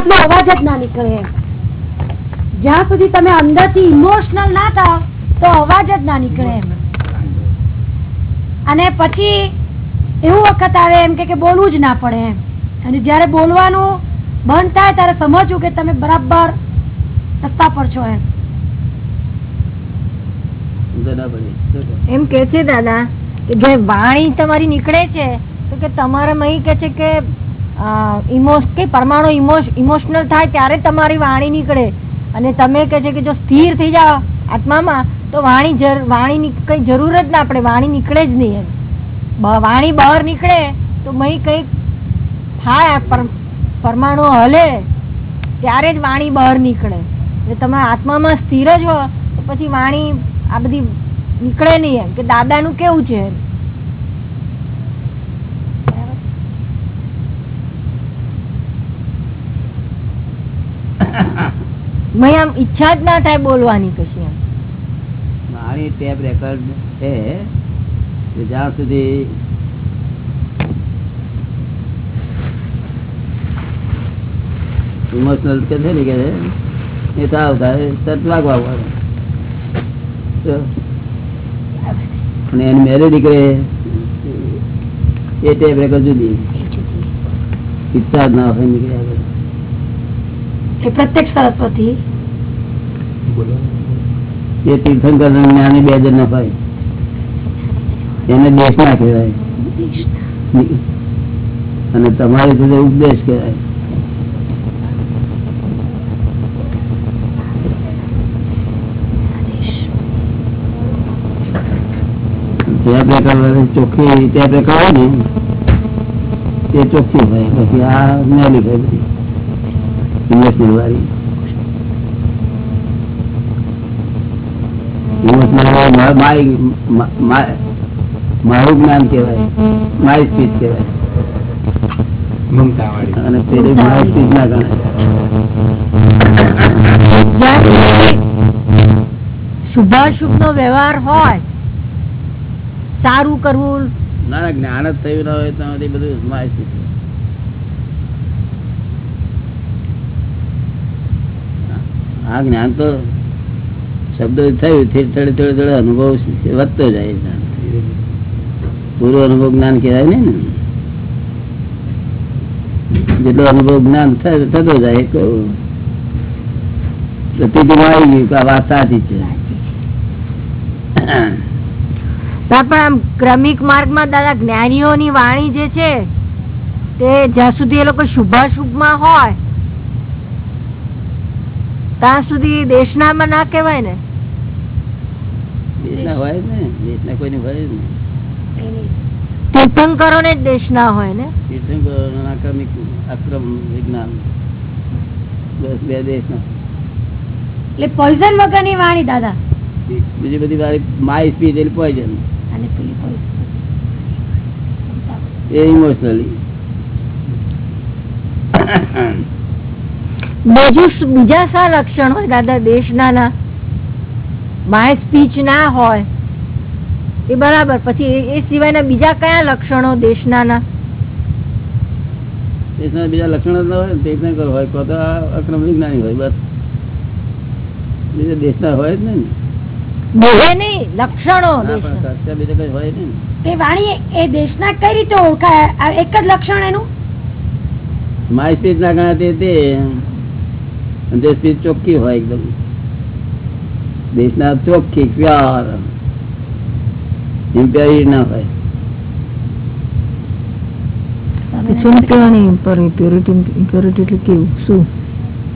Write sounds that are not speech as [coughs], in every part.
જાતનો અવાજ જ ના નીકળે. જ્યાં સુધી તમે અંદરથી ઇમોશનલ ના થાવ તો અવાજ જ ના નીકળે. એમ અને પછી એવું વખત આવે એમ કે કે બોલવું જ ના પડે એમ. અને જયારે બોલવાનું બંધ થાય ત્યારે સમજવું કે તમે બરાબર રસ્તા પર છો એમ. ના? એમ કે છે દાદા કે જે વાણી તમારી નીકળે છે તો કે તમારા અહીં કે છે કે ઇમોશ કે પરમાણુ ઇમોશનલ થાય ત્યારે તમારી વાણી નીકળે. અને તમે કહે છે કે જો સ્થિર થઈ જાઓ આત્મામાં, તો વાણી વાણી કઈ જરૂર જ ના આપણે વાણી નીકળે જ નહીં વાણી બહાર નીકળે તો મહી કંઈક થાય પરમાણુ હલે, ત્યારે જ વાણી બહાર નીકળે. એટલે તમે આત્મામાં સ્થિર જ હો, તો પછી વાણી આ બધી નીકળે નહીં એમ. કે દાદાનું કેવું છે એમ. મય આમ ઈચ્છા જ ના થાય બોલવાની કશી એમ. મારી ટેપ રેકોર્ડ છે કે જ્યાં સુધી ઇમોશનલ કે છે ને કે એ તાવ થાય તરત લાગવા અને એની મેરેજ નીકળે એ ટેપ રેકોર્ડ જુદી. ઈચ્છા જ ના હોય નીકળ્યા. એ પ્રત્યક્ષ સરસ્વતી. એ તીર્થંકર જ્ઞાની બે જણ ભાઈ. એને દેશ ના કહેવાય. અને તમારી સાથે ઉપદેશ કહેવાય. ચોખ્ખી, ત્યાં પ્રકાર હોય ને તે ચોખ્ખી ભાઈ પછી આ મેલી ભાઈ બધી. વાળી મા- મારું જ્ઞાન કેવાય મારી સ્પીચ કેવાય અને પેલી મારી સ્પીચ ના ગણાય. શુભાશુભ નો વ્યવહાર હોય સારું કરવું. ના ના જ્ઞાન જ થયું ના હોય તો બધું મારી સ્પીચ આ જ્ઞાન તો શબ્દો થયું થોડે થોડે થોડે અનુભવ વધતો જાય પૂરો અનુભવ જ્ઞાન કહેવાય ને. જેટલો અનુભવ જ્ઞાન થતો જાય તો દાદા જ્ઞાનીઓની વાણી જે છે, તે જ્યાં સુધી એ લોકો શુભાશુભમાં હોય ત્યાં સુધી દેશનામાં ના કહેવાય ને? દેશના હોય ને. દેશના કોઈની હોય ને તીર્થંકરો ને જ દેશના હોય ને? તીર્થંકરોના આક્રમિક અક્રમ વિજ્ઞાન. બસ બે દેશના. એટલે પોઈઝન વગરની વાણી દાદા. બીજી બધી વાળી માય સ્પીચ એટલે પોઈઝન અને પેલી poison. એ ઇમોશનલી બીજું બીજા શા લક્ષણ હોય દાદા? દેશના ના માય સ્પીચ ના હોય. એ બરાબર. પછી એ- સિવાયના બીજા કયા લક્ષણો દેશના ના દેશના બીજા લક્ષણો ના હોય ને હોય તો તો અક્રમ વિજ્ઞાની હોય બસ. બીજા દેશના હોય જ નહીં બોલે નહીં લક્ષણો બીજા કઈ હોય નહીં તે વાણી એ દેશના કઈ રીતે ઓળખાય? આ એક જ લક્ષણ એનું? માય સ્પીચ ના ગણાતી તે અને ચોખ્ખી હોય એકદમ. દેશના ચોખ્ખી પ્યાર. ઇમ્પ્યોરિટી ના હોય.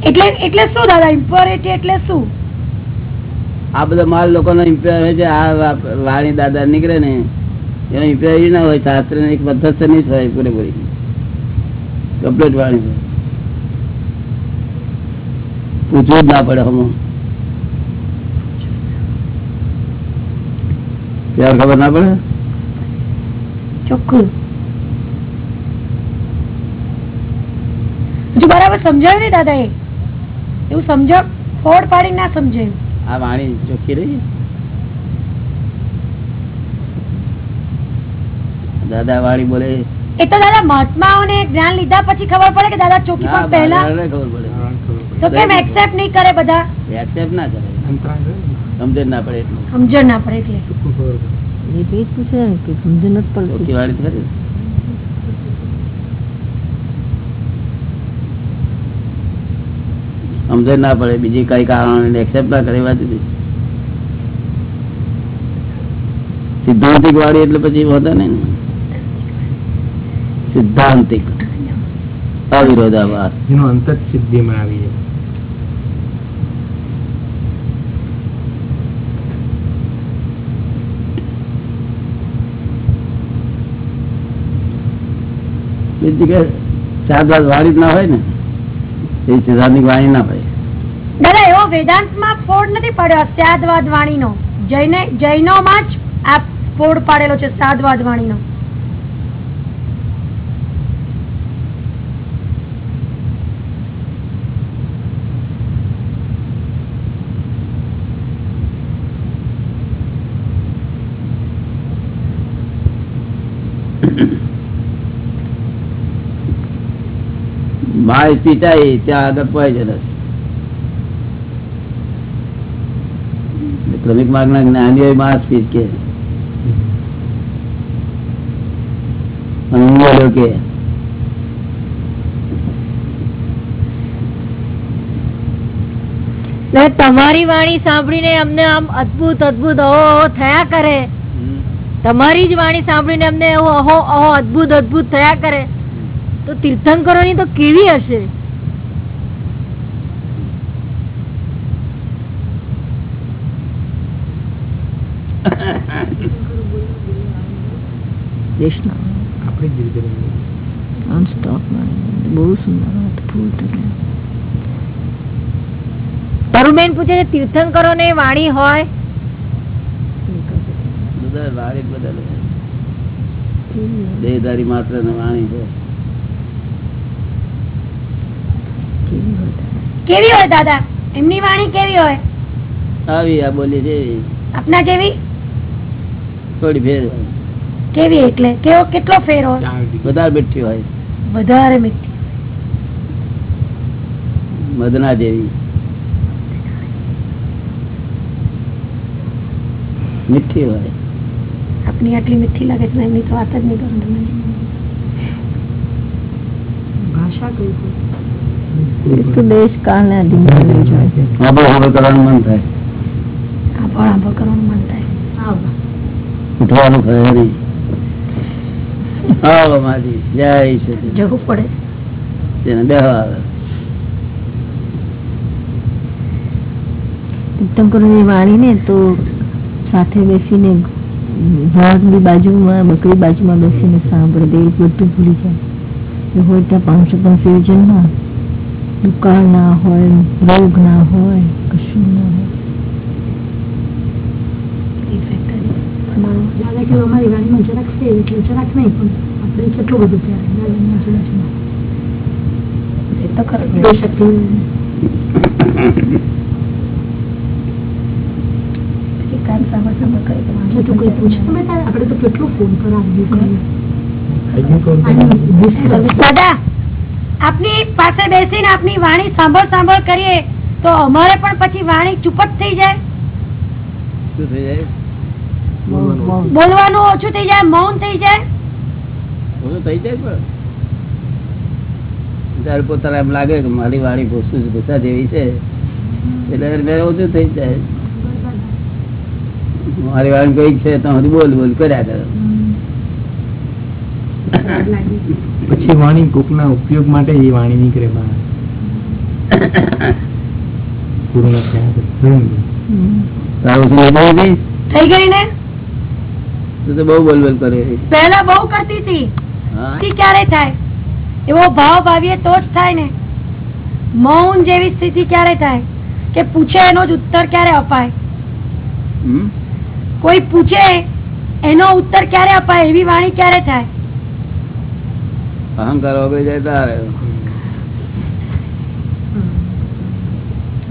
એટલે એટલે શું દાદા? ઇમ્પ્યોરિટી એટલે શું? આ બધા માલ લોકો નો ઇમ્પ્યોર હોય છે. આ વાણી દાદા નીકળે ને એનો ઇમ્પ્યોરિટી ના હોય શાસ્ત્રની એક પદ્ધતિ જ હોય પૂરેપૂરી. કમ્પ્લીટ વાણી હોય પૂછવું જ ના પડે હમો ત્યાર ખબર ના પડે? ચોખ્ખું. હજુ બરાબર સમજાયું નહીં દાદા એ એવું સમજાવ ફોડ પાડી ના સમજાયું. આ વાણી ચોખ્ખી રહી દાદા વાળી બોલે. એ તો દાદા મહાત્માઓને જ્ઞાન લીધા પછી ખબર પડે કે દાદા ચોખ્ખી પણ પહેલા ખબર પડે. તો કેમ એક્સેપ્ટ નહીં કરે બધા? એક્સેપ્ટ ના કરે. સમજણ ના પડે એટલે. સમજણ ના પડે એટલે. એ પેજ પૂછે કે સમજણ જ પડે. ચોખ્ખી વાળી ખરી. સમજણ ના પડે બીજી કઈ કારણ એક્સેપ્ટ ના કરે વાત સિદ્ધાંતિક વાળી એટલે પછી હોતા નહીં ને. સિદ્ધાંતિક. અવિરોધાભાસ. એનો અંત જ સિદ્ધિમાં આવી જાય. બીજી કે ચાર દાદ વાળી ના હોય ને, એ સિદ્ધાંતિક વાણી ના હોય દાદા, એવો વેદાંતમાં ફોડ નથી પડ્યો સાદવાદ વાણી નો જૈને માં જ આ ફોડ પાડેલો છે સાદવાદ વાણી નો પીટાય ત્યાં આગળ પોઈઝનસ ક્રમિક માર્ગ ના જ્ઞાનીઓ માણસ પીટ કે. તમારી વાણી સાંભળીને અમને આમ અદભુત અદભુત અહો અહો થયા કરે. તમારી જ વાણી સાંભળીને અમને એવું અહો અહો અદભુત અદભુત થયા કરે. તો તીર્થંકરોની તો કેવી હશે? તરુબેન પૂછે છે તીર્થંકરો ને વાણી હોય? બધા વાણી બદલ. દેહધારી માત્ર ને વાણી છે. કેવી હોય દાદા? એમની વાણી કેવી હોય? આવી આ બોલી જેવી. આપના જેવી? થોડી ફેર કેવી એટલે? કેવો કેટલો ફેર હોય? વધારે મીઠી હોય. વધારે મીઠી મદના જેવી. મીઠી હોય. આપની આટલી મીઠી લાગે છે ને એમની તો વાત જ નહીં કરું તમને એ તો દેશ કાળ ને અધીન રહેલું છે. આબો હવે કરવાનું મન થાય આંભળ આંભળ કરવાનું મન થાય ઉઠવાનું થાય નહીં આવો માજી જય સચિન જવું પડે તેને બેહવા આવે તીર્થંકરોની વાણી ને તો સાથે બેસીને ભાગની બાજુમાં બકરી બાજુમાં બેસીને સાંભળે તો એ બધું ભૂલી જાય હોય ત્યાં પાંચસો પાંચસો જન ના દુકાળ ના હોય રોગ ના હોય કશું ના હોય. દાદા અમારી વાણીમાં જરાક છે એટલે જરાક નહીં પણ આપણે કેટલું બધું ત્યારે દાદાની આજુબાજુમાં એ તો ખરું શક્તિ કામ સાંભળ સાંભળ કરે તો વાંધો જો તું કોઈ નથી. બેટા આપણે તો કેટલું ફોન કરાવ્યું કર્યું દાદા! આપની પાસે બેસીને આપની વાણી સાંભળ સાંભળ કરીએ તો અમારે પણ પછી વાણી ચૂપ જ થઈ જાય. શું થઈ જાય? બોલવાનું ઓછું થઈ જાય મૌન થઈ જાય. ઓછું થઈ જાય પણ. ત્યારે પોતાને એમ લાગે કે મારી વાણી ભૂસું ભૂસા જેવી છે. એટલે મેં ઓછું થઈ જાય. મારી વાણી કઈ છે તો હજી બોલ બોલ કર્યા કરે. પછી વાણી કોકના ઉપયોગ માટે એ વાણી નીકળે બહાર. પૂર્ણ થયા થઈ ગઈ? ને? તું તો બહુ બોલ બોલ કરે પહેલા બહુ કરતી હતી. ક્યારે થાય? એવો ભાવ ભાવીએ તો જ થાય ને. મૌન જેવી સ્થિતિ ક્યારે થાય? કે પૂછે એનો જ ઉત્તર ક્યારે અપાય? કોઈ પૂછે એનો ઉત્તર ક્યારે અપાય? એવી વાણી ક્યારે થાય? અહંકાર ઓગળી જાય તારે.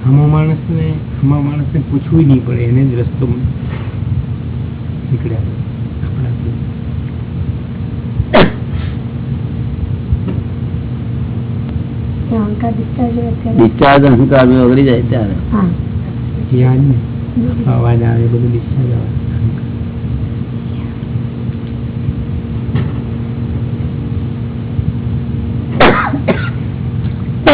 હમો માણસને હમા માણસને પૂછવું નહીં પડે એને જ રસ્તો નીકળ્યા ડિસ્ચાર્જ અહંકાર ઓગળી જાય ત્યારે. અવાજ આવે બધું ડિસ્ચાર્જ આવે.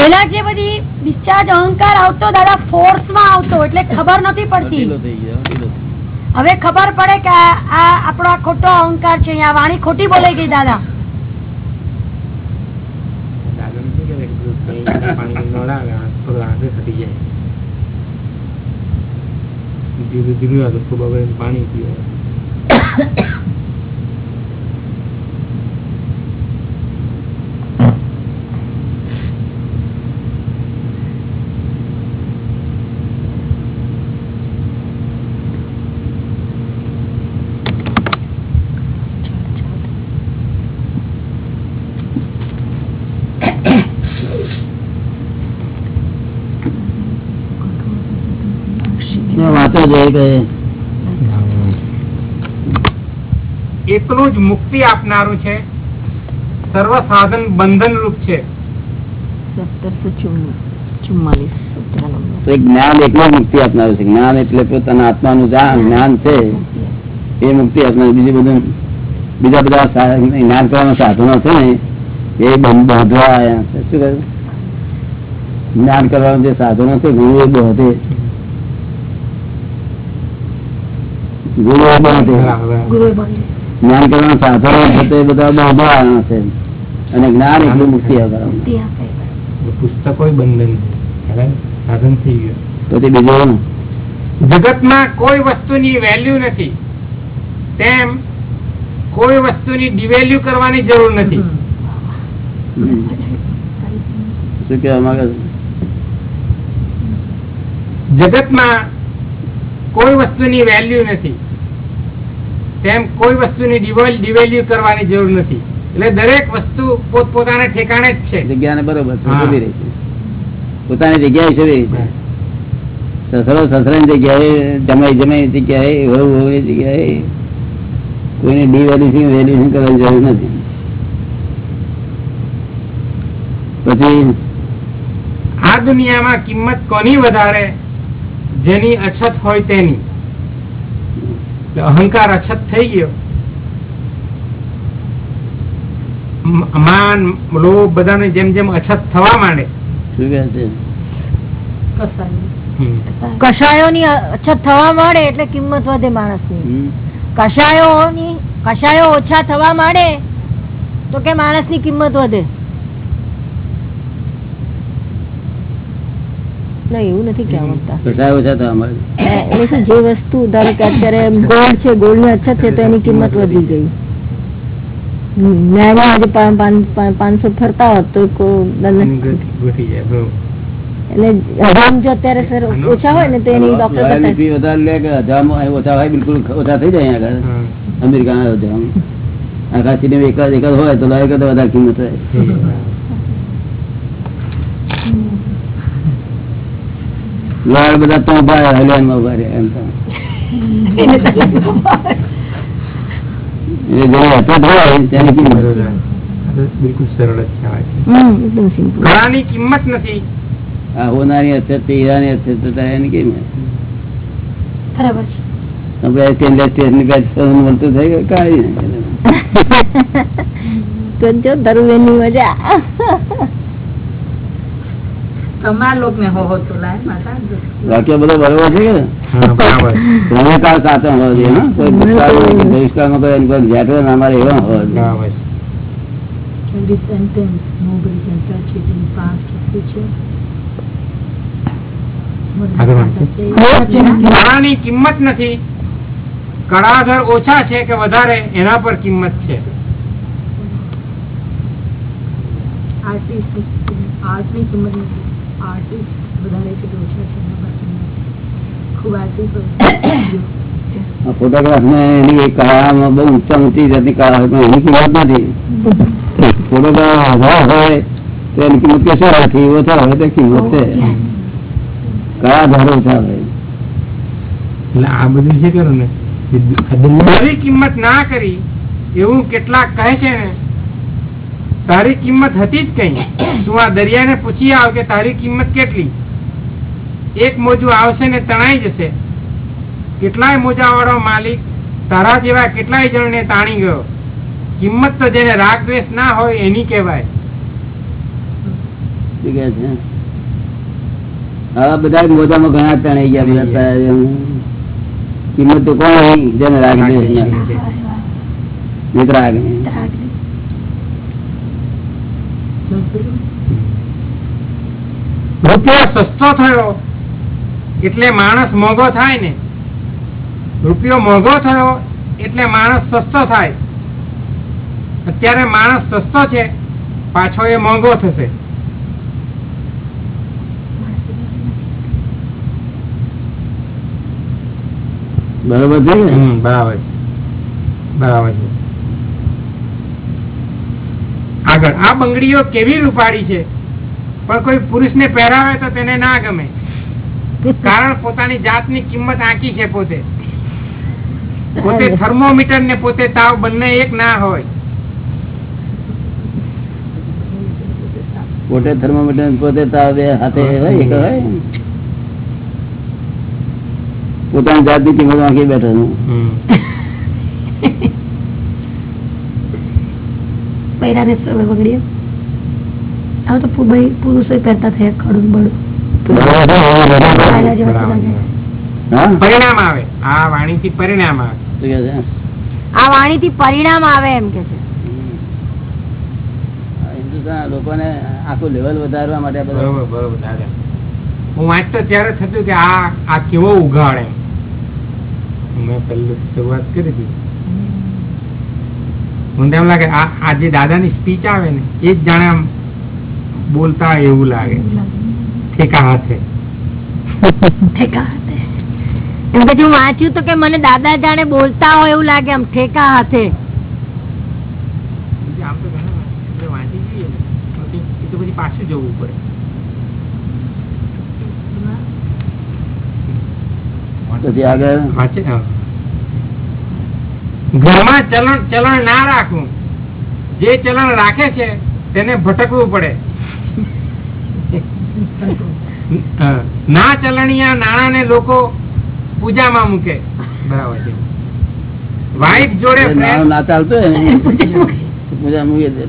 પહેલા જે બધી ડિસ્ચાર્જ અહંકાર આવતો દાદા ફોર્સમાં આવતો એટલે ખબર નથી પડતી. હવે ખબર પડે કે આ આપણો ખોટો અહંકાર છે આ વાણી ખોટી બોલાઈ ગઈ દાદા. દાદાને શું કહેવાય કે પેલું કંઈ પાણી નળાવે આ થોડું આગળ ખટી જાય ધીરું ધીરું આગળ ખૂબ આગળ પાણી પીવે કે એટલું જ મુક્તિ આપનારું છે. સર્વ સાધન બંધન રૂપ છે. જ્ઞાન એકલું મુક્તિ આપનારું છે. જ્ઞાન એટલે પોતાના આત્માનું જ્ઞાન છે. એ મુક્તિ આપનારું. બીજું બધું બીજા બધા જ્ઞાન કરવાના સાધનો છે ને એ બંધ- બાંધવા આવ્યા છે. શું કહ્યું? જ્ઞાન કરવાના જે સાધનો છે ગુરુ એ બધે જ્ઞાન કરવાના સાધનો છે તે બધા આવ્યા છે. અને જ્ઞાન એટલું મુક્તિ પુસ્તકો બંધન? સાધન થઈ ગયું. પછી બીજું જગતમાં કોઈ વસ્તુની વેલ્યુ નથી. તેમ કોઈ વસ્તુની ડિવેલ્યુ કરવાની જરૂર નથી. શું કહેવા માંગે? જગતમાં કોઈ વસ્તુની વેલ્યુ નથી. તેમ કોઈ વસ્તુની ડિવેલ્યુ કરવાની જરૂર નથી. એટલે દરેક વસ્તુ પોતપોતાના ઠેકાણે જ છે. જગ્યાને બરોબર છે શોધી રહી છે પોતાની જગ્યાએ શોધી રહી છે સસરો સસરાની જગ્યાએ જમાઈ જમાઈ જગ્યાએ વહુ વહુની જગ્યાએ કોઈને ડી વેલ્યુશન કરવાની જરૂર નથી. પછી આ દુનિયામાં કિંમત કોની વધારે? જેની અછત હોય તેની. અહંકાર અછત થઈ ગયો. માન લોભ બધાને જેમ જેમ અછત થવા માંડે. કસાય. કષાયોની અછત થવા માંડે એટલે કિંમત વધે માણસની. હમ? કષાયોની કષાયો ઓછા થવા માંડે તો કે માણસની કિંમત વધે. એવું નથી કહેવા [coughs] જે વસ્તુ ધારો કે અત્યારે ગોલ્ડ છે ગોલ્ડની અછત છે તો એની કિંમત વધી ગઈ. હમ, આજે પાંચસો ફરતા હોત તો. એટલે હજામ જો અત્યારે સર ઓછા હોય ને તો એની ડોક્ટર લોયલ્ટી બતાવે ફી વધારે લે કે હજારમાં ઓછા હોય બિલકુલ ઓછા થઈ જાય આગળ. હા, અમેરિકાના હજામ આખા સિનેમા એકાદ એકાદ હોય તો લોયર કરતા વધારે કિંમત હોય. લોયર બધા તો ઊભા રહ્યા હેલેનમાં ઊભા રહ્યા એમ તો. જો ધરુવેન મજા તમારા લોક ને હો હો તો લાય માતા વાક્ય બધો બરોબર છે સાચો હોવો જોઈએ કોઈ કોઈ એવો હોવો જોઈએ. કિંમત નથી. કળાધર ઓછા છે કે વધારે એના પર કિંમત છે. આર્ટિસ્ટ આર્ટની કિંમત નથી. આર્ટિસ્ટ વધારે છે ઓછા છે એના પર ખૂબ [coughs] આર્ટિસ્ટ ફોટોગ્રાફ ને એની કળામાં બહુ ઊંચા ઊંચી જાતની કળા હોય એની કિંમત નથી. ફોટોગ્રાફ વધારે હોય તો એની કિંમત કશો નથી ઓછા હોય તો કિંમત છે. કળા ધારો ઓછા હોય એટલે આ બધું છે ને? કિંમત ના કરી એવું કેટલાક કહે છે ને તારી કિંમત હતી જ કઈ? તું આ દરિયાને પૂછી આવ કે તારી કિંમત કેટલી? એક મોજું આવશે ને તણાઈ જશે. કેટલાય મોજાવાળો માલિક તારા જેવા કેટલાય જણને તાણી ગયો. કિંમત તો જેને રાગ દ્વેષ ના હોય એની કહેવાય. હા બધા મોજામાં ઘણા તણાઈ ગયા. કિંમત તો કોણ જેને રાગ દ્વેષ ના વિતરાગ રૂપિયો સસ્તો થયો. એટલે માણસ મોંઘો થાય ને. રૂપિયો મોંઘો થયો એટલે માણસ સસ્તો થાય. અત્યારે માણસ સસ્તો છે પાછો એ મોંઘો થશે. બરાબર છે બરાબર. બરાબર છે. આગળ. આ બંગડીઓ કેવી રૂપાળી છે? પણ કોઈ પુરુષને પહેરાવે તો તેને ના ગમે. કારણ પોતાની જાતની કિંમત આંકી છે પોતે. પોતે થર્મોમીટર ને પોતે તાવ બંને એક ના હોય. પોતે થર્મોમીટર પોતે તાવ બે હાથે હોય પોતાની જાતની કિંમત વાંકી બેઠો સવે બગડીએ હવે તો ભાઈ પુરુષો પહેરતા થયા ખડું બળું પરિણામ આવે. આ વાણીથી પરિણામ આવે. શું કહે છે? પરિણામ આવે એમ કે છે. આ હિન્દુસ્તાન લોકોને આખું લેવલ વધારવા માટે બરોબર બરોબર હું વાંચતો ત્યારે થતું કે આ આ કેવો ઉઘાડ એમ. મેં પહેલું શરૂઆત કરી હતી મને એમ લાગે આ આ જે દાદાની સ્પીચ આવે ને એ જ જાણે આમ બોલતા એવું લાગે ઠેકા હાથે ઠેકા હાથે. એમ કે હું વાંચ્યું તો કે મને દાદા જાણે બોલતા હોય એવું લાગે આમ ઠેકા હાથે પછી જવું પડે પછી આગળ. ઘરમાં ચલણ ચલણ ના રાખવું. જે ચલણ રાખે છે તેને ભટકવું પડે. ના ચલણીયા નાણાને લોકો પૂજામાં મૂકે. બરાબર છે. વાઇફ જોડે નાણું ના ચાલતું પૂજા મૂકી દે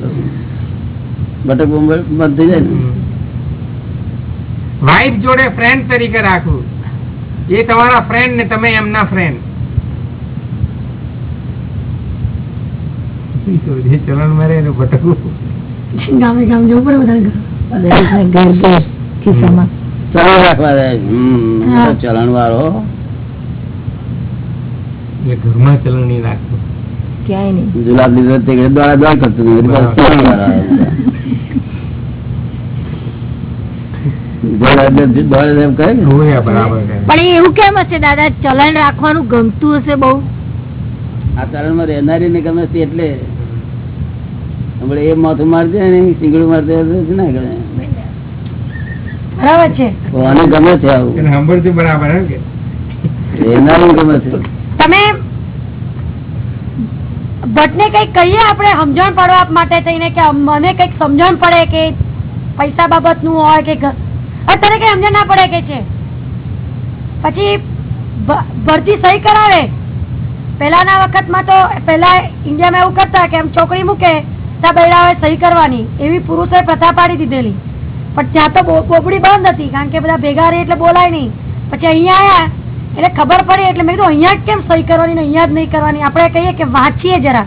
ભટકવું બંધ થઈ જાય ને. વાઇફ જોડે ફ્રેન્ડ તરીકે રાખવું. એ તમારા ફ્રેન્ડ ને તમે એમના ફ્રેન્ડ જે ચલણ મારે એને ભટકવું ગામે ગામ જવું પડે બધાને ઘર. ઘર ઘર ખિસ્સામાં ચલણ રાખવા દે ચલણ વાળો ઘરમાં નહીં રાખવું ક્યાંય નહીં. લીધો તે કરતું. પણ એવું કેમ હશે દાદા? ચલણ રાખવાનું ગમતું હશે બહુ. આ ચલણમાં રહેનારી ને ગમે છે એટલે. હમણાં એ માથું મારજે ને સિંગડું મારજે ના ગમે બરાબર છે. આને ગમે છે આવું. સાંભળતું બરાબર રહેનારી ગમે છે. તમે ભટ્ટને કંઈક કહીએ આપણે સમજણ પડવા માટે થઈને કે મને કંઈક સમજણ પડે કે પૈસા બાબતનું હોય કે તને કઈ સમજણ ના પડે કે છે? પછી ભરતી સહી કરાવે? પહેલાના વખતમાં તો પહેલા ઇન્ડિયામાં એવું કરતા કે આમ છોકરી મૂકે, ત્યાં બૈરાઓએ સહી કરવાની. એવી પુરુષોએ પ્રથા પાડી દીધેલી. પણ ત્યાં તો બોબડી બંધ હતી, કારણ કે બધા ભેગા રહે એટલે બોલાય નહીં. પછી અહીંયા આયા, એટલે ખબર પડી, એટલે મેં કીધું, અહીંયા કેમ સહી કરવાની ને અહીંયા જ નહીં કરવાની? આપણે કહીએ કે વાંચીએ જરા.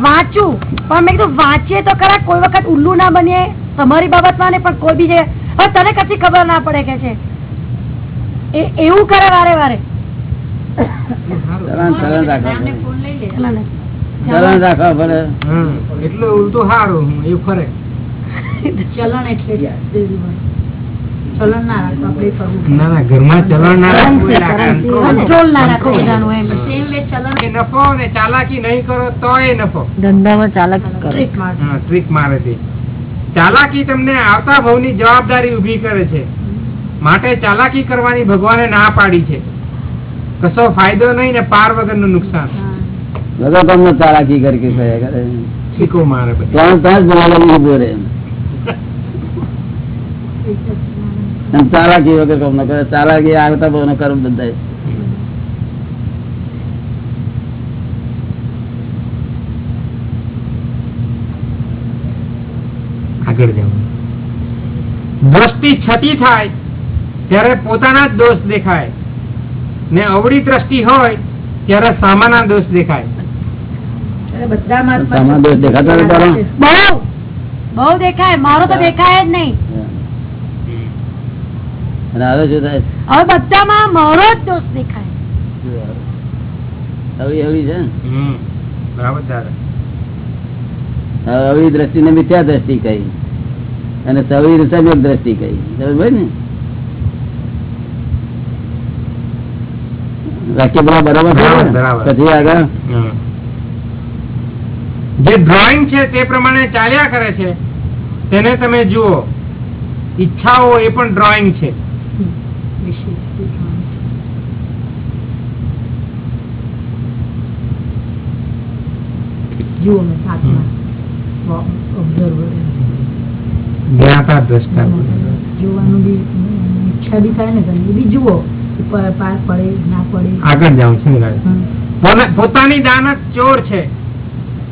વાંચું? પણ મેં કીધું, વાંચીએ તો ખરા, કોઈ વખત ઉલ્લુ ના બનીએ તમારી બાબતમાં ને પણ કોઈ બી જગ્યાએ હવે તને કશી ખબર ના પડે કે છે? એ- એવું કરે વારે વારે. ચલણ ચલણ રાખવા પડે. ફોન લઈ લે ચલણ. ચલણ. રાખવા પડે. હમ. એટલું ઉલટું સારું એ ફરે. ચલણ એટલે ચલણ ના ના ના ઘરમાં ચલણ ના રાખવું. કંટ્રોલ ના નફો ને ચાલાકી નહીં કરો તો એ નફો. ધંધામાં ચાલક ટ્રીક. મારે. છે. ચાલાકી તમને આવતા ભાવની જવાબદારી ઊભી કરે છે. માટે ચાલાકી કરવાની ભગવાને ના પાડી છે. કશો ફાયદો નહીં ને પાર વગરનું નુકસાન. બધા તમને ચાલાકી કરી. મારે બોલાવી ઊભો રહે. ચાલાકી વગર કામ ન કરે. ચાલાકી આવતા બહુ કર્મ બધા આગળ જવું દ્રષ્ટિ છતી થાય ત્યારે પોતાના જ દોષ દેખાય. ને અવળી દ્રષ્ટિ હોય ત્યારે સામાના દોષ દેખાય. બધામાં સામા દોષ દેખાતો નથી તારો? બહુ! બહુ દેખાય. મારો તો દેખાય જ નહીં. હવે હવે બધામાં મારો જ દોષ દેખાય. અવળી અવળી છે અવળી દ્રષ્ટિ ને મિથ્યા દ્રષ્ટિ કહી. અને સવી સમ્યક દ્રષ્ટિ કહી. સમજ ને? વાક્ય બધા બરાબર? પછી આગળ? જે ડ્રોઈંગ છે તે પ્રમાણે ચાલ્યા કરે છે તેને તમે જુઓ. ઈચ્છાઓ એ પણ ડ્રોઈંગ છે. જુઓ જ્ઞાતા દ્રષ્ટા. જોવાનું બી ઈચ્છા બી થાય ને તમે એ બી જુઓ. પાર પડે ના પડે. આગળ જાઉં છું દાદા. હમ. પોના- પોતાની દાનત ચોર છે.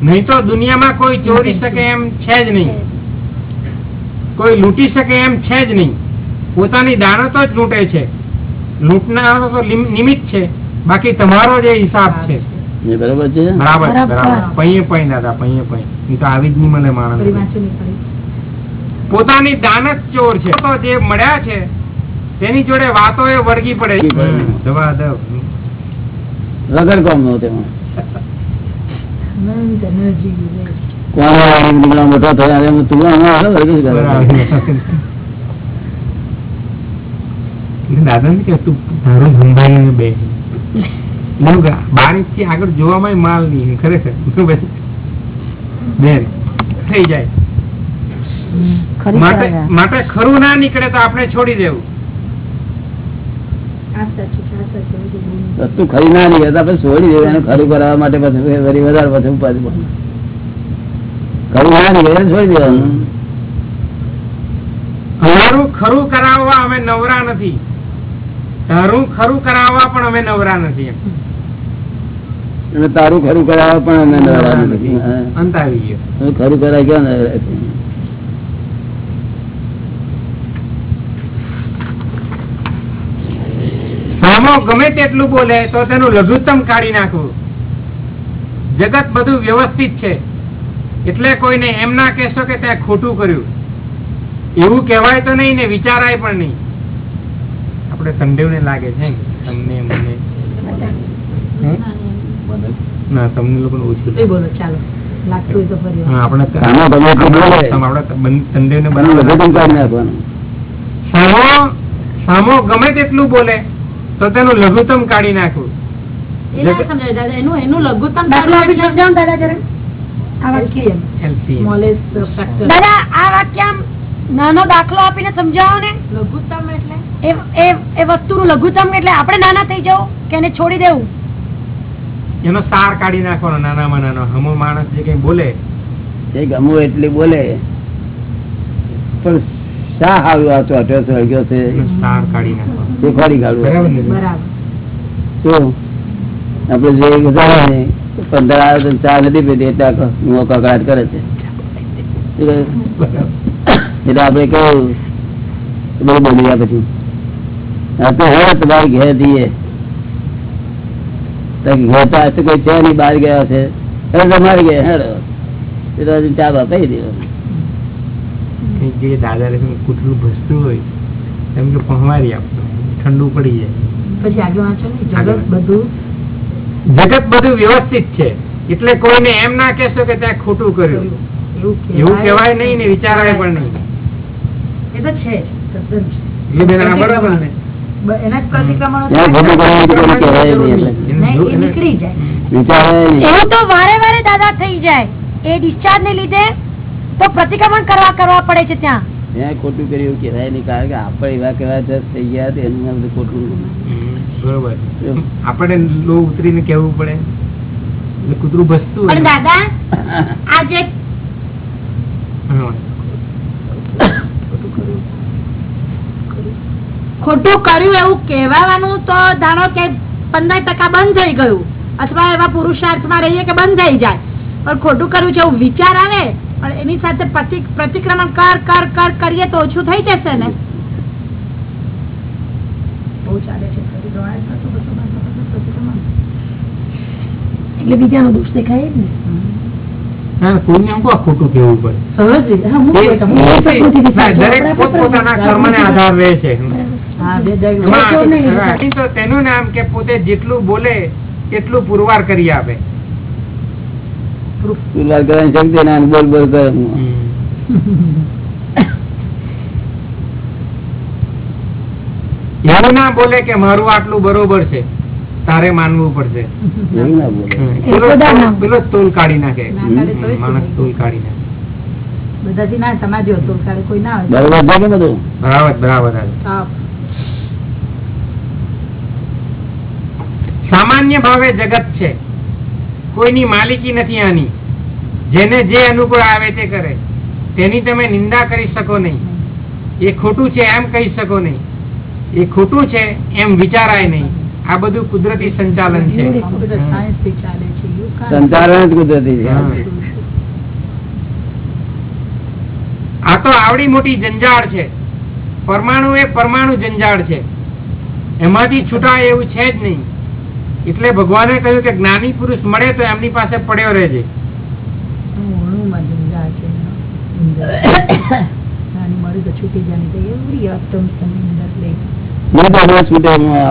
નહીં તો દુનિયામાં કોઈ ચોરી શકે એમ છે જ નહીં. કોઈ લૂંટી શકે એમ છે જ નહીં. પોતાની દાનતો જ લૂંટે છે. લૂંટનારો તો નિમિત્ત છે. બાકી તમારો જે હિસાબ છે. એ બરાબર છે? બરાબર બરાબર. બરાબર. પૈયે પૈ દાદા પૈયે પૈ એ તો આવી જ નહીં મળે માણસ. પોતાની દાનત ચોર છે. તો જે મળ્યા છે તેની જોડે વાતો એ વળગી પડે. વગર કોમ નો તેમાં? મોટા થયા તું દાદા ને કે તું તારું સંભાળીને બે. કે થી આગળ જોવામાં માલ નહીં ખરેખર. બેન થઈ જાય. માટે ખરું ના નીકળે તો આપણે છોડી દેવું. ખરી ના છોડી દેવું એને ખરું કરાવવા માટે પછી વધારે પછી ઉપાધિ ખરું ના એને છોડી દેવાનું. અમારું ખરું કરાવવા અમે નવરા નથી. તારું ખરું કરાવવા પણ અમે નવરા નથી. અને તારું ખરું કરાવવા પણ અમે નવરા નથી. અંત આવી ગયો ખરું કરાય ગયો છે? ગમે તેટલું બોલે તો તેનું લઘુત્તમ કાઢી નાખવું. જગત બધું વ્યવસ્થિત છે. એટલે કોઈને એમ ના કહેશો કે ત્યાં ખોટું કર્યું. એવું કહેવાય તો નહીં ને વિચારાય પણ નહીં. આપણે સંદેવને લાગે છે તમને મને. ના તમને લોકો ઓછું બોલો ચાલો. લાગતું હોય તો ફરી હા, વાત. આપણે સામો ગમે તેટલું બોલે. તો તેનું લઘુત્તમ કાઢી નાખવું એ સમજાવો ને નાનો દાખલો આપીને સમજાવો લઘુત્તમ એટલે? એ એ- એ લઘુત્તમ એટલે આપણે નાના થઈ જવું કે એને છોડી દેવું. એનો સાર કાઢી નાખવાનો નાનામાં નાનો. હમો માણસ જે કઈ બોલે એ ગમો એટલે બોલે પણ શા આવ્યો આ ચોટ્યો વાગ્યો છે? સાર કાઢી કાઢવું શું? આપડે જે ને પંદર આવે તો ચા નથી પીધી એટલે આખો કકડાટ કરે છે. એટલે આપડે કહ્યું બધું બોલી ગયા પછી. આ તો હવે તમારે ઘેર જઈએ. તો ઘેર તો આજે કોઈ છે નહીં બહાર ગયા છે તમારે ઘેર હેડો. હજી ચા બા પી દો જે દાદા રે કૂતરું ભસતું હોય એમ કે પહોંવારી આપતો. ઠંડુ પડી જાય. પછી આગળ વાંચો ને જગત બધું જગત બધું વ્યવસ્થિત છે. એટલે કોઈને એમ ના કહેશો કે ત્યાં ખોટું કર્યું. એવું કહેવાય. નહીં ને વિચારાય પણ નહીં. એ તો છે જ, તદ્દન છે. એટલે બેન આ બરાબર ને? એના જ પ્રતિક્રમણો એ એવું તો વારે વારે દાદા થઈ જાય. એ ડિસ્ચાર્જ ને લીધે તો પ્રતિક્રમણ કરવા કરવા પડે છે ત્યાં. ત્યાં ખોટું કર્યું કહેવાય નહીં કારણ કે આપણે એવા કેવા જસ થઈ ગયા એનું બધું ખોટું [laughs] ખોટું કર્યું એવું કેવાનું તો જાણો કે પંદર ટકા બંધ થઈ ગયું. અથવા એવા પુરુષાર્થમાં રહીએ કે બંધ થઈ જાય. પણ ખોટું કર્યું છે એવું વિચાર આવે એની સાથે પ્રતિક્રમણ કર કર કર કરીએ તો ઓછું થઈ જશે ને? બહુ ચાલે છે. એટલે બીજાનો દોષ દેખાય ને. ખોટું કેવું પડે તેનું નામ કે પોતે જેટલું બોલે એટલું પુરવાર કરી આપે. પુરવાર કરવાની શક્તિ ના બોલ બોલ કરે એવું ના બોલે કે મારું આટલું બરોબર છે. તારે માનવું પડશે. એવું ના બોલે. પેલો તોલ- નામ. પેલો જ તોલ કાઢી નાખે. ના કાઢે તોય શું માણસ તોલ કાઢી નાખે. બધાથી ના સમાધિ કોઈ ના હોય. બરોબર છે કે બધું? બરાબર બરાબર સામાન્ય ભાવે જગત છે. કોઈની માલિકી નથી આની. જેને જે અનુકૂળ આવે તે કરે. તેની તમે નિંદા કરી શકો નહીં. એ ખોટું છે એમ કહી શકો નહીં. એ ખોટું છે એમ વિચારાય નહીં. આ બધું કુદરતી સંચાલન છે. સંચાલન જ કુદરતી છે. આ તો આવડી મોટી જંજાળ છે. પરમાણુ એ પરમાણુ જંજાળ છે. એમાંથી છૂટાય એવું છે જ નહીં. એટલે ભગવાને કહ્યું કે જ્ઞાની પુરુષ મળે તો એમની પાસે પડ્યો રહેજે.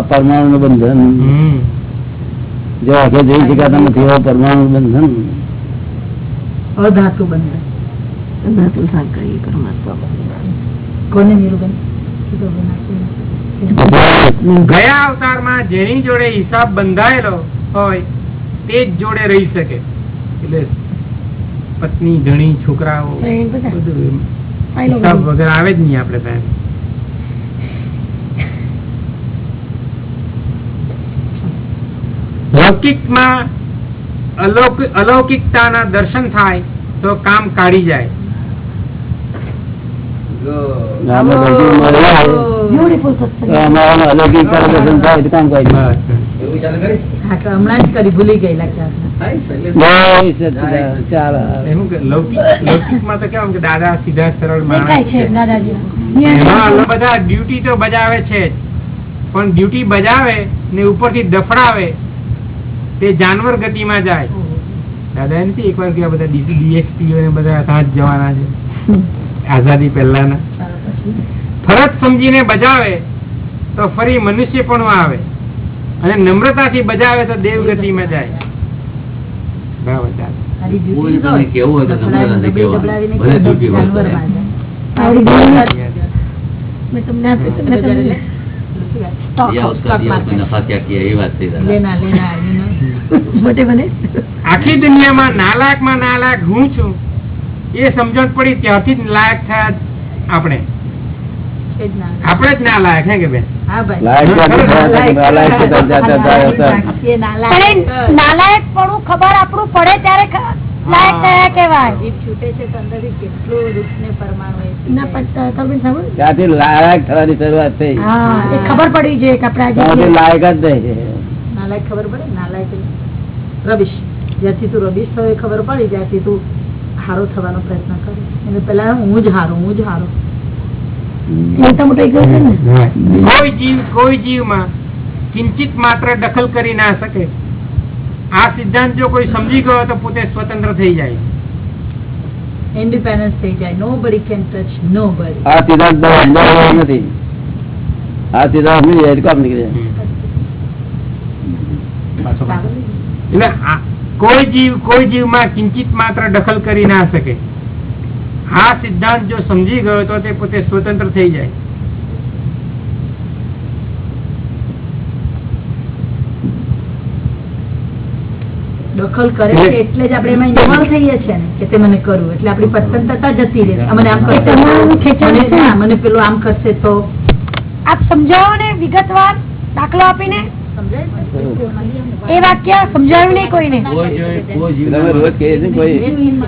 પરમાણુ બંધન. જો આખે જઈ શકાતા નથી એવો પરમાણુ બંધન. અધાતુ બંધન. કોને નીરુબેન કીધું બેન આપીને. ગયા અવતારમાં જેની જોડે હિસાબ બંધાયેલો હોય તે જ જોડે રહી શકે. એટલે પત્ની ધણી છોકરાઓ બધું હિસાબ વગર આવે જ નહીં આપડે ત્યાં લૌકિકમાં અલૌકિક અલૌકિકતાના દર્શન થાય તો કામ કાઢી જાય. બધું દાદા સીધા સરળ ડ્યુટી તો બજાવે છે જ. પણ ડ્યુટી બજાવે ને ઉપરથી દફડાવે તે જાનવર ગતિમાં જાય. દાદા નથી એકવાર કેવા બધા ડીએસપી ને બધા ત્યાં જવાના છે. [laughs] આઝાદી પહેલાના. ફરજ સમજીને બજાવે તો ફરી મનુષ્ય પણ આવે. અને નમ્રતાથી બજાવે તો દેવગતિમાં જાય. આખી દુનિયામાં નાલાયકમાં નાલાયક હું છું? એ સમજણ પડી ત્યાંથી જ લાયક થયા આપણે. આપણે જ ના લાયક હે કે બેન? લાયક નાલાયક પણ ખબર આપણું પડે ત્યારે? ત્યાંથી થવાની શરૂઆત થઈ. ખબર પડી છે ત્યાંથી લાયક જ નહીં નાલાયક ખબર પડે નાલાયક રબીશ. જ્યારથી તું રબીશ થયો એ ખબર પડી જ્યારથી તું હારો થવાનો પ્રયત્ન કરે. એટલે પેલા હું જ હારું હું જ હારો. મોટા મોટા એક છે ને? કોઈ જીવ કોઈ જીવમાં કિંચિત માત્ર દખલ કરી ના શકે. આ સિદ્ધાંત જો કોઈ સમજી ગયો તો પોતે સ્વતંત્ર થઈ જાય. ઇન્ડિપેન્ડન્સ થઈ જાય. નો બડી કેન ટચ નો બડી આ સિદ્ધાંત બહુ નથી. આ સિદ્ધાંત સમજી જાય તો કામ નીકળે એટલે કોઈ જીવ કોઈ જીવમાં કિંચિત માત્ર દખલ કરી ના શકે. આ સિદ્ધાંત જો સમજી ગયો તો તે પોતે સ્વતંત્ર થઈ જાય. દખલ કરે છે એટલે જ આપણે એમાં ઇન્વોલ્વ થઈએ છીએ ને કે તે મને કરવું એટલે આપણી સ્વતંત્રતા જતી રહે. મને આમ કરશે મને પેલું આમ કરશે તો. આપ સમજાવો ને વિગતવાર દાખલો આપીને? એ વાક્ય સમજાયું નહીં કોઈને? કોઈ જો કોઈ જીવ તમે રોજ કહે છે કોઈ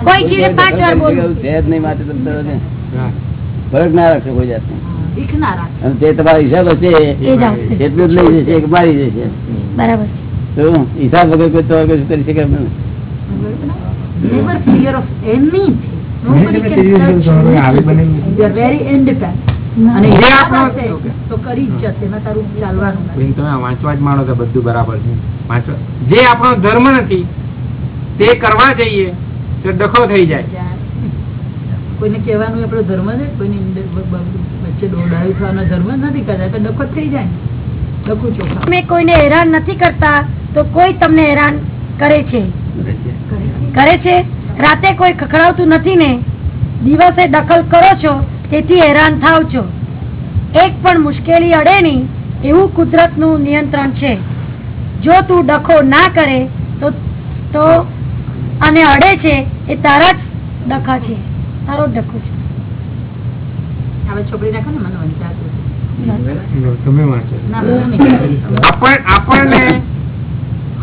કોઈ જીવે પાંચ વાર એવું છે નહીં માટે તમે ફરક ના રાખશો કોઈ અને તે તમારો હિસાબ હશે. એટલું જ લઈ જશે મારી જશે. બરાબર. તો હિસાબ વગર કોઈ તો કશું કરી શકે એમ never fear of anything. Nobody can touch you. You are very independent. અને જે આપણો- હશે તો કરી જ જશે એમાં તારું ચાલવાનું નથી. બેન, તમે આ વાંચવા જ માંડો તો બધું બરાબર છે? વાંચવા. જે આપણો ધર્મ નથી તે કરવા જઈએ તો ડખો થઈ જાય. કોઈને કહેવાનું આપણો ધર્મ છે કોઈને વચ્ચે દોડાવી થવાનો ધર્મ નથી કરતા તો ડખો થઈ જાય. ડખું તમે કોઈને હેરાન નથી કરતા તો કોઈ તમને હેરાન કરે છે. કરે છે? રાતે કોઈ ખખડાવતું નથી ને? દિવસે દખલ કરો છો? તેથી હેરાન થાવ છો. એક પણ મુશ્કેલી અડે નહીં એવું કુદરતનું નિયંત્રણ છે. જો તું ડખો ના કરે તો તો અને અડે છે એ તારા જ ડખા છે. તારો જ ડખો છે. હવે છોકરી ને મને આપણને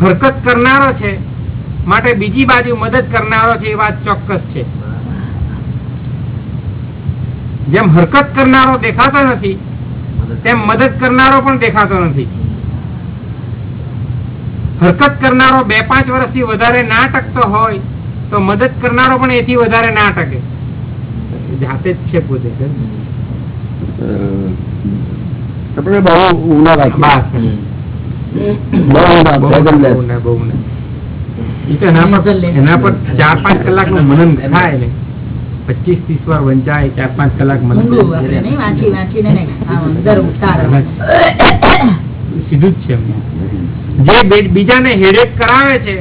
હરકત કરનારો છે માટે બીજી બાજુ મદદ કરનારો છે એ વાત ચોક્કસ છે. જેમ હરકત કરનારો દેખાતો નથી તેમ મદદ કરનારો પણ દેખાતો નથી. હરકત કરનારો બે પાંચ વર્ષથી વધારે ના ટકતો હોય તો મદદ કરનારો પણ એથી વધારે ના ટકે. જાતે જ છે પોતે આપણે બહુ ઊંડા રાખીએ. એના પર એના પર ચાર પાંચ કલાકનું મનન થાય ને. પચીસ ત્રીસ વાર વંચાય ચાર પાંચ કલાક સીધું જ છે જે બીજાને હેડેક કરાવે છે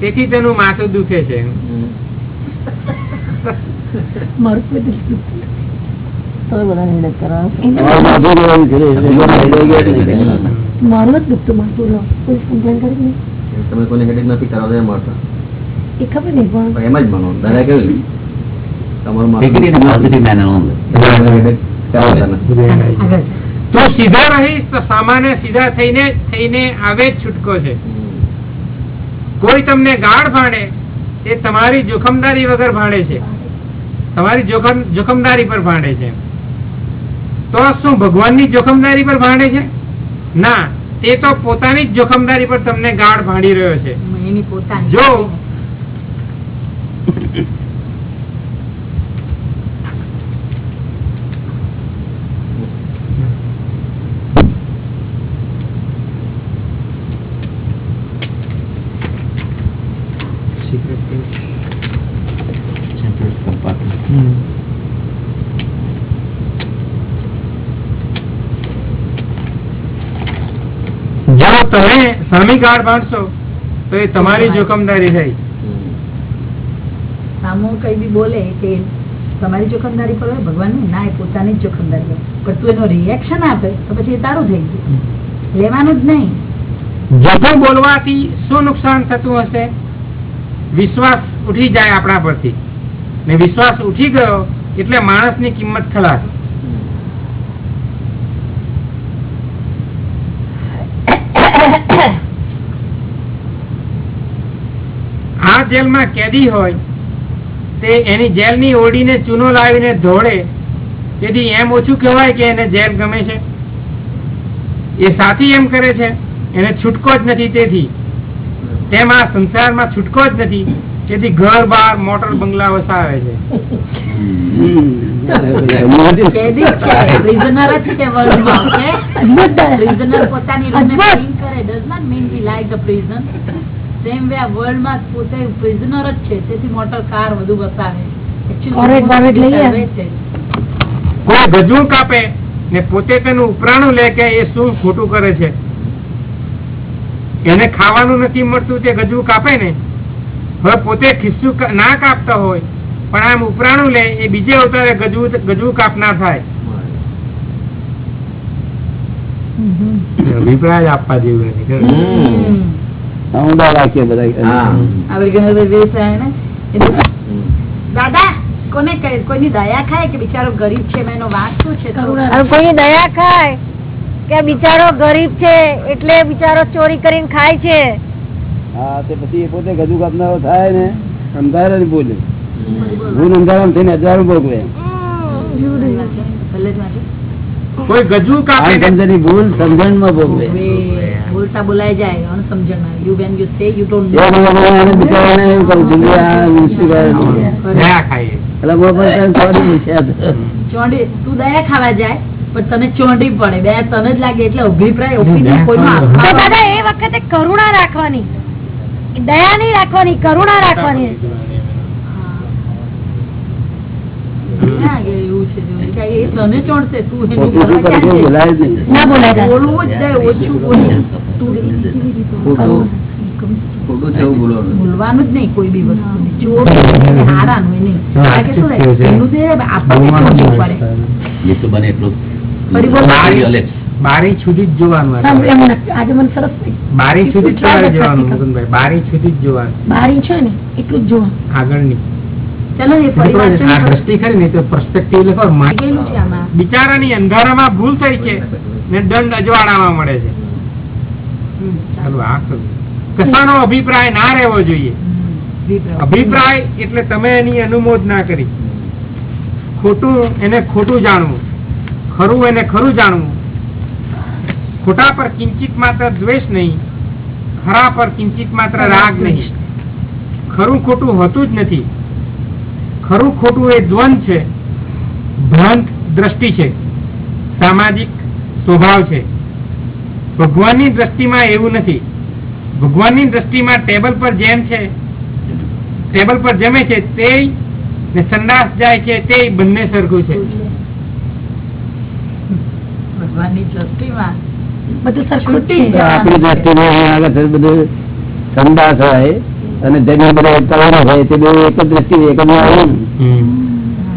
તેથી તેનું માથું દુખે છે. મારું કોઈ જ દુખતું માથું લો કરી નહીં. તમે કોને હેડિંગ નથી કરાવતા એમ એ ખબર નહીં પણ પણ એમ જ માનો દાદા કેવું તું સીધા રહીશ તો સામાન્ય સીધા થઈને થઈને આવે જ છૂટકો છે. કોઈ તમને ગાઢ ભાડે એ તમારી જોખમદારી વગર ભાડે છે. તમારી જોખમ જોખમદારી પર ભાડે છે. તો શું ભગવાનની જોખમદારી પર ભાડે છે? ના તે તો પોતાની જ જોખમદારી પર તમને ગાઢ ભાડી રહ્યો છે. જો જો તમે સામી ગાઢ ભાડશો તો એ તમારી જોખમદારી થઈ સામો કઈ બી બોલે કે તમારી જોખમદારી પર હોય ભગવાન ના એ પોતાની જ જોખમદારી હોય. પણ તું એનો રિએક્શન આપે તો પછી એ તારું થઈ ગયું. લેવાનું જ નહીં. જૂઠું બોલવાથી શું નુકસાન થતું હશે? વિશ્વાસ ઉઠી જાય આપણા પરથી. ને વિશ્વાસ ઉઠી ગયો એટલે માણસની કિંમત ખલાસ આ જેલમાં કેદી હોય તે એની જેલની ઓડીને ચૂનો લાવીને ધોળે. તેથી એમ ઓછું કહેવાય કે એને જેલ ગમે છે. એ સાથી એમ કરે છે એને છૂટકો જ નથી તેથી. તેમ આ સંસારમાં છૂટકો જ નથી તેથી ઘર બાર મોટર બંગલા વસાવે છે. પોતાની કરે prison same વે આ વર્લ્ડમાં પોતે પ્રિઝનર જ છે. તેથી મોટર કાર વધુ વસાવે Actually, Correct, correct લઈએ. છે. કોઈ ગજું કાપે ને પોતે તેનું ઉપરાણું લે કે એ શું ખોટું કરે છે? એને ખાવાનું નથી મળતું તે ગજવું કાપે ને. હવે પોતે ખિસ્સું ના કાપતા હોય પણ આમ ઉપરાણું લે એ બીજે અવતારે ગજવું ગજવું કાપના થાય. અભિપ્રાય આપવા જેવું નથી. ઊંડા રાખીએ બધા ને? દાદા કોને કોઈની દયા ખાય કે બિચારો ગરીબ છે? એનો વાંક શું છે કોઈની દયા ખાય કે બિચારો ગરીબ છે એટલે બિચારો ચોરી કરીને ખાય છે? હા તે પછી એ પોતે ગજુ કાપનારો થાય ને અંધારે જ બોલે હું અંધારામાં થઈને હજારો ભોગવે. કોઈ ગજવું કાપે ને? અણસમજણની ભૂલ સમજણમાં ભોગવે. હવે બોલાય જાય અણસમજણમાં you when you say you don't know બિચારાને એમ કહું છું કે આ મુન્સીપાલિટી. દયા ખાઈએ. એટલે બહુ પણ તને sorry છે. ચોંડી તું દયા ખાવા જાય પણ તને ચોંડી પડે. દયા તને જ લાગે એટલે અભિપ્રાય દાદા એ વખતે કરુણા રાખવાની. દયા નહીં રાખવાની કરુણા રાખવાની. બોલવાનું બોલવાનું જ નહીં કોઈ બી વસ્તુ હારાનું નહીં. બારી સુધી જ જોવાનું આજે મને સરસ બારી સુધી જ જોવાનું બારી સુધી જ જોવાનું. બારી છે ને એટલું જ જોવાનું. આગળની. બિચારાની અંધારામાં ભૂલ થઈ છે ને દંડ અજવાળામાં મળે છે. ચાલો. ચાલો આ કસાનો અભિપ્રાય ના રહેવો જોઈએ. અભિપ્રાય. અભિપ્રાય એટલે તમે એની અનુમોદ ના કરી. ખોટું એને ખોટું જાણવું. ખરું એને ખરું જાણવું. ખોટા પર કિંચિત માત્ર દ્વેષ નહીં ખરા પર કિંચિત માત્ર રાગ નહીં. ખરું ખોટું હોતું જ નથી. ખરું ખોટું એ દ્વંદ છે. ભ્રાંત દ્રષ્ટિ છે. સામાજિક સ્વભાવ છે. ભગવાનની દ્રષ્ટિમાં એવું નથી. ભગવાનની દ્રષ્ટિમાં ટેબલ પર જેમ છે ટેબલ પર જમે છે તે ને સંડાસ જાય છે તે બંને સરખું છે. ભગવાનની દ્રષ્ટિમાં બધું સરખું આપણી દ્રષ્ટિમાં આગળ બધું સંડાસ હોય અને જમીન બધા હોય તે બે એક જ દ્રષ્ટિ એક જ આવે ને.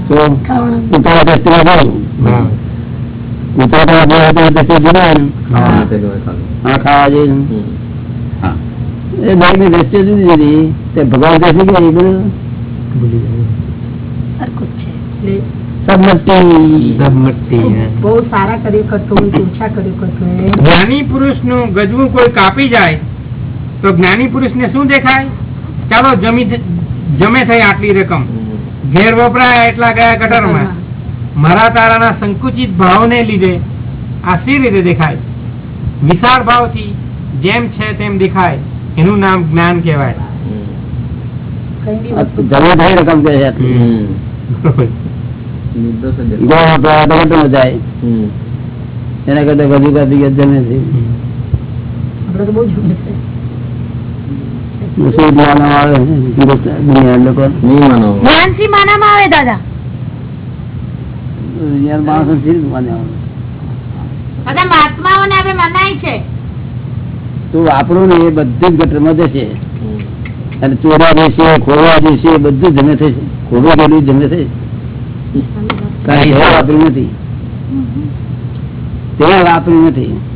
તો ખાવાનું. દ્રષ્ટિમાં જાઉં દ્રષ્ટિ જુદા ને. ખાવા તે કહેવાય ખાલી. આ ખાવા જઈએ ને. હમ. હા. એ દરેકની દ્રષ્ટિ જુદી જુદી તે ભગવાન દ્રષ્ટિ બધું. બહુ સારા કાર્યો કરતો ઓછા કાર્યો કરતો હોય જ્ઞાની પુરુષનું ગજવું કોઈ કાપી જાય તો જ્ઞાની પુરુષ ને શું દેખાય ચાલો જમી જમે થઈ આટલી રકમ. ઘેર વપરાય એટલા ગયા ગટરમાં. મારા તારાના સંકુચિત ભાવને લીધે આ સી રીતે દેખાય? વિશાળ ભાવથી જેમ છે તેમ દેખાય. એનું નામ જ્ઞાન કહેવાય. જમે થઈ રકમ છે એના કરતા કાપી જમે છે આપણે તો બહુ જમે છે શું આવે? લોકો? જ્ઞાનથી આવે દાદા. તું વાપરું ને એ બધું જ ગટરમાં જશે. અને ચોરા જશે ખોરવા જશે એ બધું જમે થશે. ખોરવા ગયેલું જમે થશે. કઈ વાપર્યું નથી. તે વાપર્યું નથી.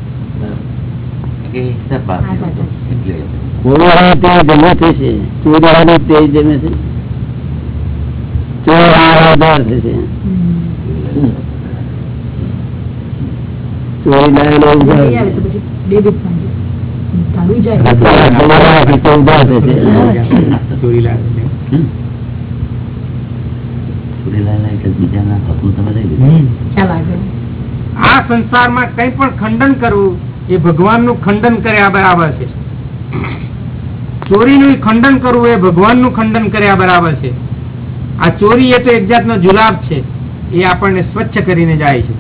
આ સંસારમાં કઈ પણ ખંડન કરવું એ ભગવાનનું ખંડન કર્યા બરાબર છે. ચોરીનું ખંડન કરવું એ ભગવાનનું ખંડન કર્યા બરાબર છે. આ ચોરી એ તો એક જાતનો જુલાબ છે. એ આપણને સ્વચ્છ કરીને જાય છે.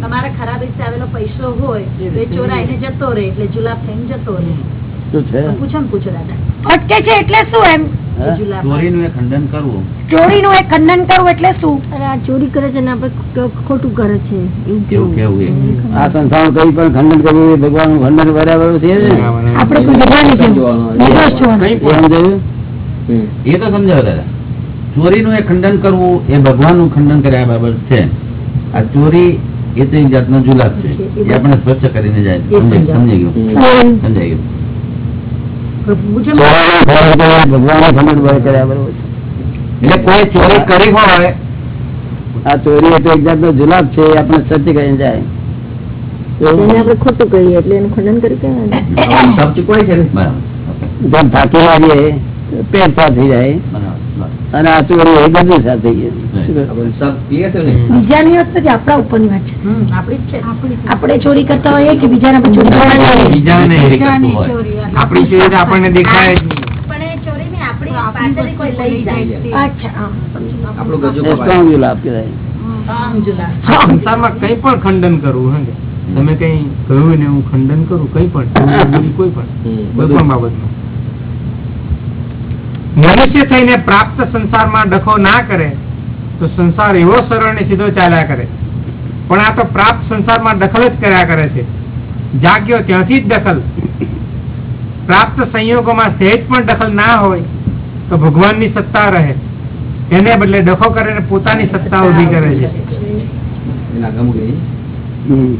તમારા ખરાબ રીતે આવેલો પૈસો હોય તો એ ચોરાઈને જતો રહે એટલે જુલાબ થઈને જતો રહે. શું છે? અટકે છે એટલે શું એમ? એ જુલાબ ચોરીનું એ ખંડન કરવું. ચોરીનું એક ખંડન કરવું એટલે શું? અરે આ ચોરી કરે છે ને આપણે ખોટું કરે છે. એવું એવું કેવું એ? આ સંસારમાં કઈ પણ ખંડન કરવું એ ભગવાન ખંડન બરાબર છે આપણે કોઈ ભગવાન એ તો સમજાવો દાદા. ચોરીનું એ ખંડન કરવું એ ભગવાનનું ખંડન કર્યા બરાબર છે. આ ચોરી એ તો એક જાતનો જુલાબ છે. એ આપણે સ્વચ્છ કરીને જાય સમજાઈ ગયું? સમજાઈ ગયું. એટલે કોઈ ચોરી કરી હોય આ ચોરી એક જાતનો જુલાબ છે આપણે સત્ય કહી જાય. આપણે ખોટું કહીએ એટલે એનું ખંડન કરી કહેવાય થાકી લાગીએ સાફ થઈ જાય. અને આ ચોરી એ બધું સાથે થઈ ગયું. બીજાની વાત નથી આપણા ઉપરની વાત છે. હમ, આપણી જ છે. આપણે ચોરી કરતા હોઈએ કે બીજાના આપણી ચોરી આપણને દેખાય કોઈ પણ ખંડન કરવું હે તમે કઈ કહ્યું ને હું ખંડન કરું કઈ પણ. કોઈ પણ. કોઈ બધું. પણ બાબતમાં. મનુષ્ય થઈને પ્રાપ્ત સંસારમાં ડખો ના કરે તો સંસાર એવો સરળ ને સીધો ચાલ્યા કરે. પણ આ તો પ્રાપ્ત સંસારમાં દખલ જ કર્યા કરે છે. જાગ્યો ત્યાંથી જ દખલ. પ્રાપ્ત સંયોગોમાં સહેજ પણ દખલ ના હોય તો ભગવાનની સત્તા રહે. એને બદલે ડખો કરીને પોતાની સત્તા ઊભી કરે છે.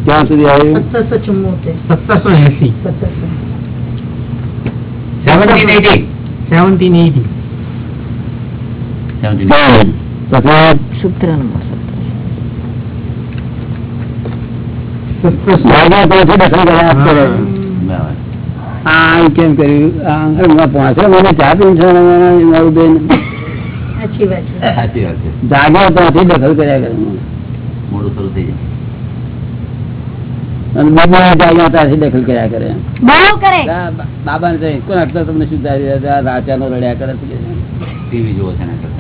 ક્યાં સુધી આવ્યું? સત્તરસો ચુમ્મોતેર સત્તરસો એસી. સત્તરસો. Seventeen eighty. Seventeen eighty. Seventeen. કરે. આ આમ કેમ કર્યું મને ચા ને બેન જાગ્યા ત્યાંથી દખલ કર્યા મોડું શરૂ થઈ જાય બાબા ત્યાંથી દખલ કર્યા કરે બહુ કરે ને તમને શું રાજા નો રડ્યા કરે ટીવી જોવો છે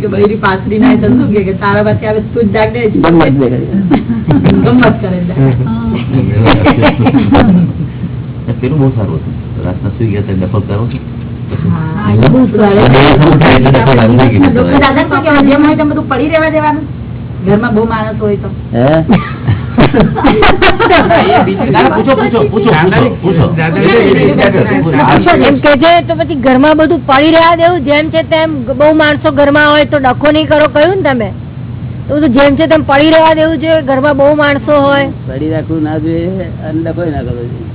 કે બૈરી પાસરી ના તો શું કે કે તારા પાસે આવે તું જ દાગ દે. ગમ્મત કરે છે. પેલું બહુ સારું હતું. રાતના સુઈ ગયા ત્યારે ડફલ કરો પડી રહેવા દેવાનું. ઘરમાં બહુ માણસ હોય તો. હે? ના, ના, પૂછો પૂછો પૂછો. પૂછો. પૂછો. એમ કે છે તો પછી ઘરમાં બધું પડી રહ્યા દેવું? જેમ છે તેમ બહુ માણસો ઘરમાં હોય તો ડખો નહીં કરો કહ્યું ને તમે? તો જેમ છે તેમ પડી રહેવા દેવું છે ઘરમાં બહુ માણસો હોય. પડી રાખવું ના જોઈએ અને ડખોય ના કરવો જોઈએ.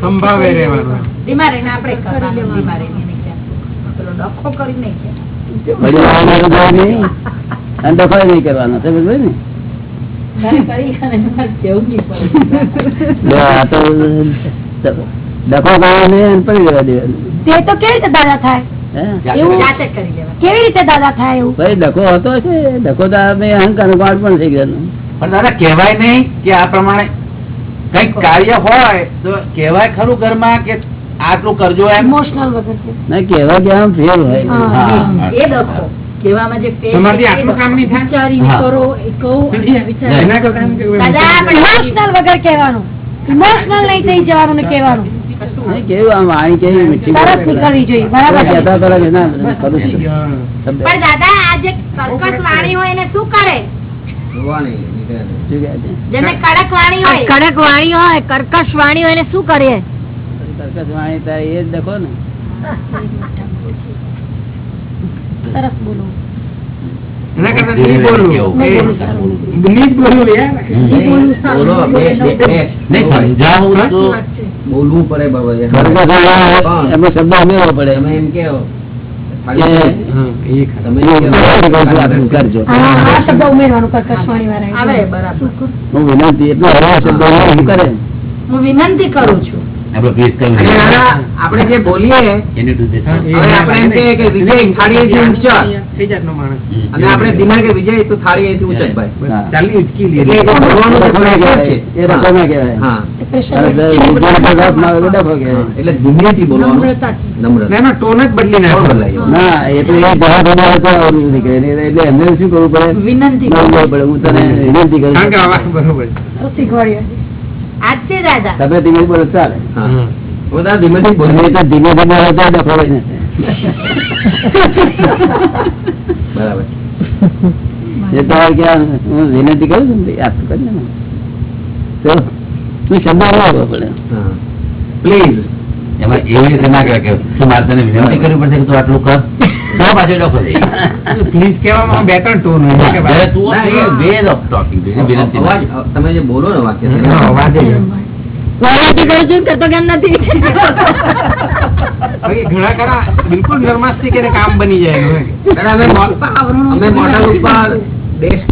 સંભાવે રહેવાનું. બીમાર આપણે બીમાર ડખો કરી નહીં. અને નહીં કરવાનો. સમજ ને? ડખો પડી રહેવા દેવાનું. તે તો કેવી રીતે દાદા થાય? કેવી રીતે દાદા થાય એવું? ભાઈ ડખો હતો છે. ડખો તો અહંકાર પણ થઈ ગયો પણ દાદા કહેવાય નહીં કે આ પ્રમાણે કંઈક કાર્ય હોય તો કહેવાય ખરું ઘરમાં કે આટલું કરજો ઇમોશનલ વગર ના કહેવા કે આમ ફેર હોય. હા. હા. એ ડખો. કહેવામાં જે ફેર આટલું કામ નહીં વિચારીને કરો કહું વિચાર [laughs] એના કરતા એમ કે દાદા ઇમોશનલ વગર કહેવાનું. ઇમોશનલ નહીં થઈ જવાનું ને કહેવાનું. કેવું આમ વાણી કેવી મીઠી સરસ નીકળવી જોઈએ બરાબર કહેતા પેલા કે ના ખરું પણ દાદા આ જે કર્કશ વાણી હોય એને શું કરે? જોવાની નીકળે છે. શું કહે છે? જેને કડક વાણી હોય. કડક વાણી હોય કર્કશ વાણી હોય એને શું કરીએ? કર્કશ વાણી થાય એ જ ડખો ને. સરસ બોલો. એના કરતા નહીં બોલવું કેવું? નહીં બોલવું યાર. સમજાવું તો બોલવું પડે બાબા યાર. કર્કશ વાણી એમાં શબ્દ ઉમેરવો પડે. અમે એમ કહો કે હા, એ ખરું. તમે હું વિનંતી કરું છું, એટલે આપણે પીસ અને આપણે જે બોલીએ એની ટુ હવે આપણે એમ કે વિજય થાળીએથી ઊંચા. અને આપણે દિમાગ કે વિજય તો થાળી થી ઊંચક ભાઈ. ચાલી ઉચકી લીધી. એ ડખો કહેવાય. છે. એ ડખો ના હા. એટલે ધીમેથી બોલવાનું. નમ્ર ટોન જ બદલી નાખ્યો ના એ એ જવાબ અમારે તો નીકળે એટલે એમને શું કરવું પડે? વિનંતી. બોલવું પડે હું તને વિનંતી કરું બરોબર તમે ધીમે બોલો ચાલે. ધીમે ધીમે બરાબર. એ તો ક્યાં હું વિનંતી કરું છું યાદ કરી ને. હું શબ્દ આવડવો પડે. હા. પ્લીઝ એમાં એવી રીતે ના કહેવાય કે શું મારે તને વિનંતી કરવી પડશે કે તું આટલું કર. તો પાછો ડોક્ટર થઈ પ્લીઝ કહેવામાં બે ત્રણ ટોન હોય. વિનંતી તમે જે બોલો ને વાક્ય અવાજ કરું ઘણા ખરા બિલકુલ કામ બની જાય અમે મોટા ઉપર દેશ